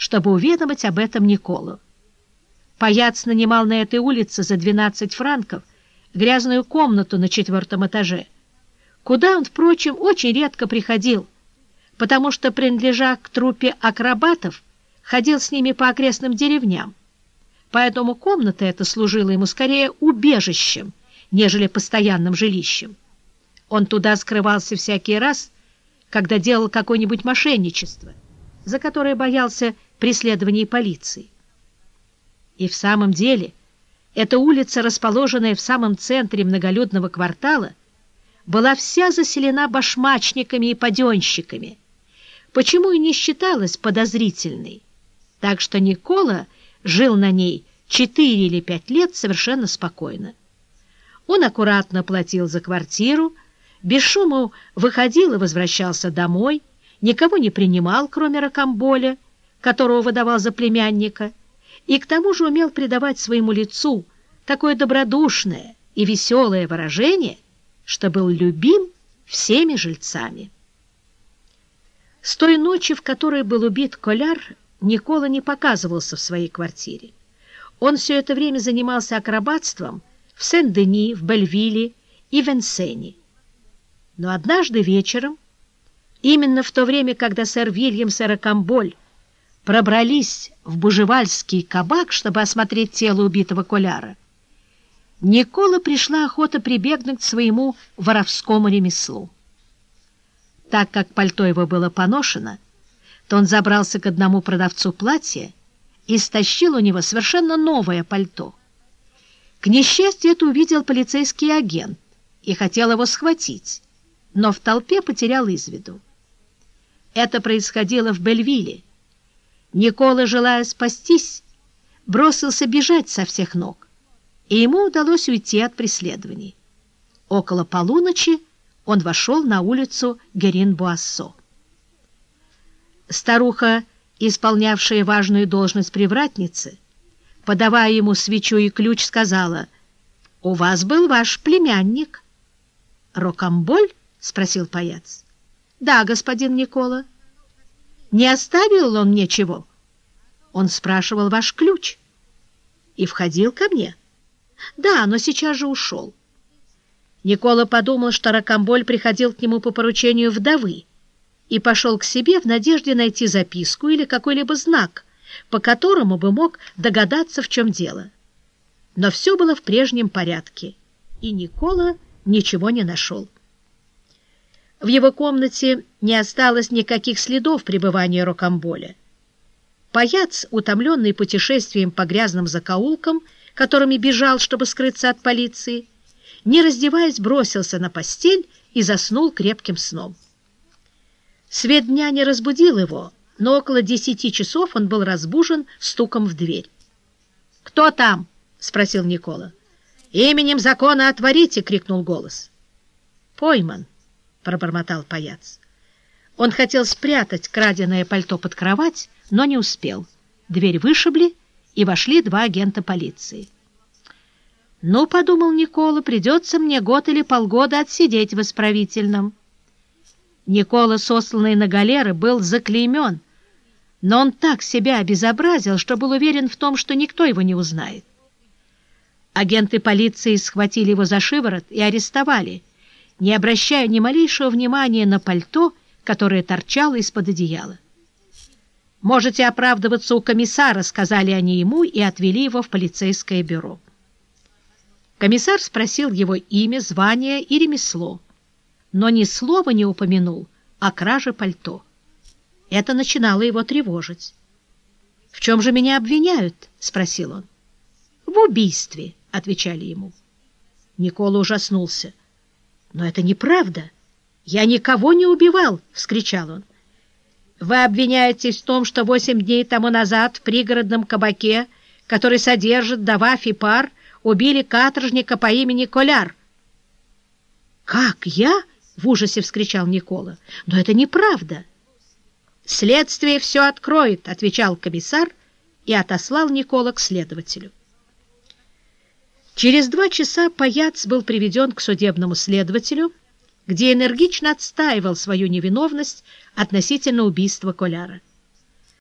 чтобы уведомить об этом Николу. Паяц нанимал на этой улице за 12 франков грязную комнату на четвертом этаже, куда он, впрочем, очень редко приходил, потому что, принадлежа к труппе акробатов, ходил с ними по окрестным деревням. Поэтому комната эта служила ему скорее убежищем, нежели постоянным жилищем. Он туда скрывался всякий раз, когда делал какое-нибудь мошенничество, за которое боялся преследований полиции. И в самом деле эта улица, расположенная в самом центре многолюдного квартала, была вся заселена башмачниками и паденщиками, почему и не считалась подозрительной, так что Никола жил на ней четыре или пять лет совершенно спокойно. Он аккуратно платил за квартиру, без шума выходил и возвращался домой, никого не принимал, кроме Рокамболя, которого выдавал за племянника, и к тому же умел придавать своему лицу такое добродушное и веселое выражение, что был любим всеми жильцами. С той ночи, в которой был убит Коляр, Никола не показывался в своей квартире. Он все это время занимался акробатством в Сен-Дени, в Бельвилле и в Энсене. Но однажды вечером, именно в то время, когда сэр Вильямс и Рокамболь пробрались в Бужевальский кабак, чтобы осмотреть тело убитого Коляра, Никола пришла охота прибегнуть к своему воровскому ремеслу. Так как пальто его было поношено, то он забрался к одному продавцу платья и стащил у него совершенно новое пальто. К несчастью, это увидел полицейский агент и хотел его схватить, но в толпе потерял из виду. Это происходило в Бельвилле, Никола, желая спастись, бросился бежать со всех ног, и ему удалось уйти от преследований. Около полуночи он вошел на улицу Герин-Буассо. Старуха, исполнявшая важную должность привратницы, подавая ему свечу и ключ, сказала, «У вас был ваш племянник». «Рокамболь?» — спросил паяц. «Да, господин Никола». Не оставил он мне чего? Он спрашивал ваш ключ и входил ко мне. Да, но сейчас же ушел. Никола подумал, что Рокамболь приходил к нему по поручению вдовы и пошел к себе в надежде найти записку или какой-либо знак, по которому бы мог догадаться, в чем дело. Но все было в прежнем порядке, и Никола ничего не нашел. В его комнате не осталось никаких следов пребывания Рокамболя. Паяц, утомленный путешествием по грязным закоулкам, которыми бежал, чтобы скрыться от полиции, не раздеваясь, бросился на постель и заснул крепким сном. Свет дня не разбудил его, но около десяти часов он был разбужен стуком в дверь. «Кто там?» — спросил Никола. «Именем закона отворите!» — крикнул голос. «Пойман!» — пробормотал паяц. Он хотел спрятать краденое пальто под кровать, но не успел. Дверь вышибли, и вошли два агента полиции. «Ну, — подумал Никола, — придется мне год или полгода отсидеть в исправительном». Никола, сосланный на галеры, был заклеймен, но он так себя обезобразил, что был уверен в том, что никто его не узнает. Агенты полиции схватили его за шиворот и арестовали — не обращая ни малейшего внимания на пальто, которое торчало из-под одеяла. «Можете оправдываться у комиссара», — сказали они ему и отвели его в полицейское бюро. Комиссар спросил его имя, звание и ремесло, но ни слова не упомянул о краже пальто. Это начинало его тревожить. «В чем же меня обвиняют?» — спросил он. «В убийстве», — отвечали ему. Никола ужаснулся. «Но это неправда! Я никого не убивал!» — вскричал он. «Вы обвиняетесь в том, что восемь дней тому назад в пригородном кабаке, который содержит Даваф и Пар, убили каторжника по имени Коляр». «Как я?» — в ужасе вскричал Никола. «Но это неправда!» «Следствие все откроет», — отвечал комиссар и отослал Никола к следователю. Через два часа паяц был приведен к судебному следователю, где энергично отстаивал свою невиновность относительно убийства Коляра.